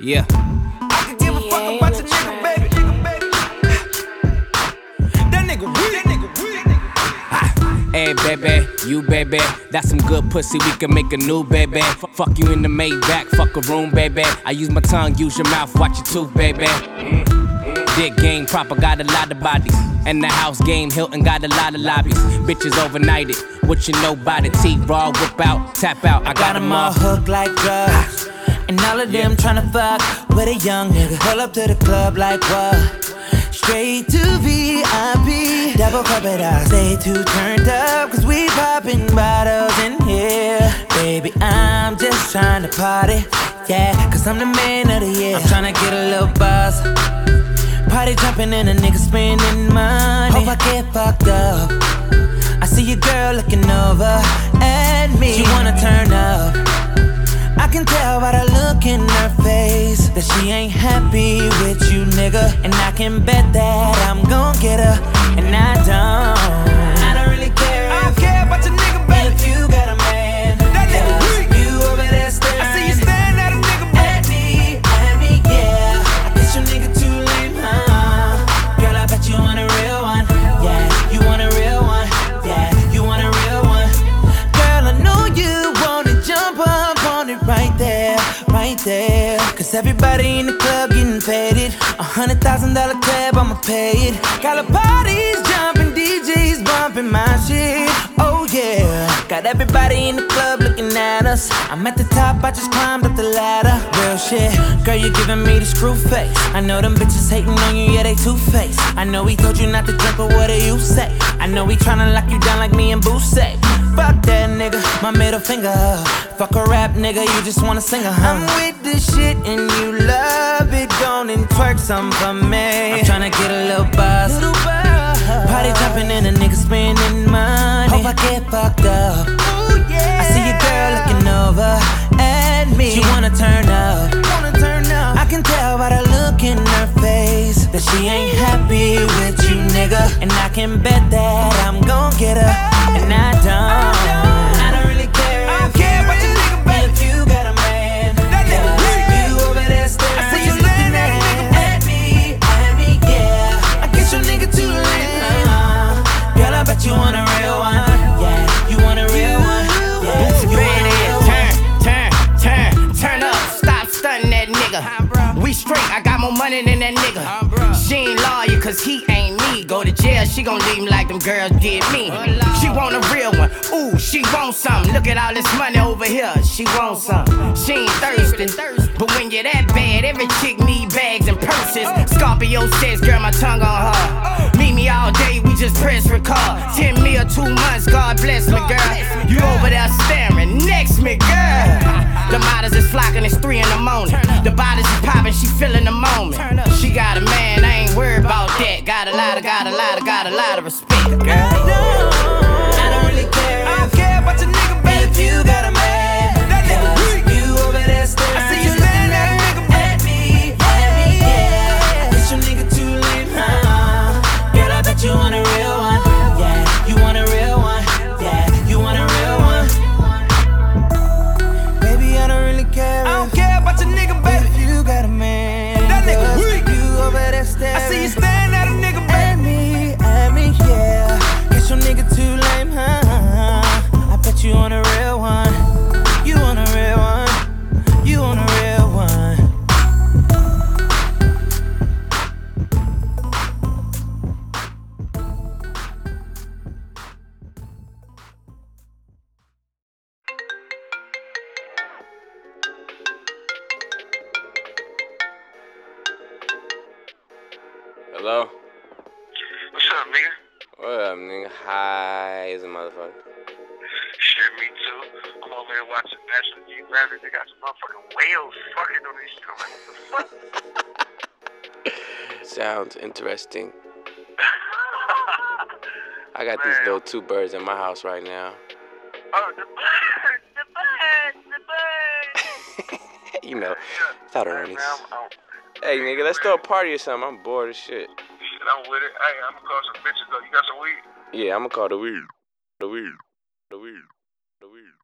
Yeah. I can give a fuck about your nigga, baby. That nigga weak. That nigga weak. Hey baby, you baby, that's some good pussy. We can make a new baby. F- fuck you in the Maybach, fuck a room, baby. I use my tongue, use your mouth, watch your tooth, baby. Dick game proper, got a lot of bodies. And the house game, Hilton got a lot of lobbies. Bitches overnighted, what you know by the T raw, whip out, tap out. I got Got 'em them all all. hooked like drugs. And all of them tryna fuck with a young nigga. Pull up to the club like what? Straight to VIP. Double cup it out. Stay too turned up, cause we popping bottles in here. Baby, I'm just trying to party. Yeah, cause I'm the man of the year. I'm tryna get a little buzz. Party jumping and a nigga spending money. Hope I get fucked up. I see your girl looking over at me. She wanna turn up. I can tell by the look in her face that she ain't happy with you, nigga. And I can bet that everybody in the club getting faded. A hundred thousand dollar tab, I'ma pay it. Got the parties jumping, DJs bumping my shit. Oh yeah. Got everybody in the club looking at us. I'm at the top, I just climbed up the ladder. Real shit. Girl, you're giving me the screw face. I know them bitches hating on you, yeah, they two faced. I know he told you not to drink, but what do you say? I know he tryna lock you down like me and Boo say. Fuck that nigga, my middle finger. Fuck a rap nigga, you just wanna sing a hum. I'm with this shit and you love it. Go and twerk some for me. I'm tryna get a little buzz. Party jumping and a nigga spending money. Hope I get fucked up. I see your girl looking over at me. She wanna turn up. I can tell by the look in her face that she ain't happy with you, nigga. And I can bet that I'm gon' get her. And I don't. I don't really care. I don't care about your nigga, baby. If you got a man, that nigga weak. You over there staring. I see you at at me, at me, yeah. I guess your nigga too lame. huh? Girl, I bet you want more money than that nigga. She ain't loyal, cause he ain't me. Go to jail, she gon' leave me like them girls did me. She want a real one. Ooh, she want something. Look at all this money over here. She want something. She ain't thirsty. But when you're that bad, every chick need bags and purses. Scorpio says, girl, my tongue on her. Meet me all just press record. Ten mil, two months, God bless me, girl. You over there staring, next me, girl. The models is flocking, it's three in the morning. The bodies is popping, she feeling the moment. She got a man, I ain't worried about that. Got a lot of, got a lot of, got a lot of respect, girl. Hello? What's up, nigga? What up, nigga? High as a motherfucker. Shit, me too. I'm over here watching National Geographic. They got some motherfucking whales fucking on these show. What the fuck? Sounds interesting. I got these little two birds in my house right now. Oh, the birds, the birds, the birds. you know, Yeah. thought of Hey, Ernie's. man, I'm, I'm, Hey, nigga, let's throw a party or something. I'm bored as shit. shit, I'm with it. Hey, I'm gonna call some bitches though. You got some weed? Yeah, I'm gonna call the weed. The weed. The weed. The weed.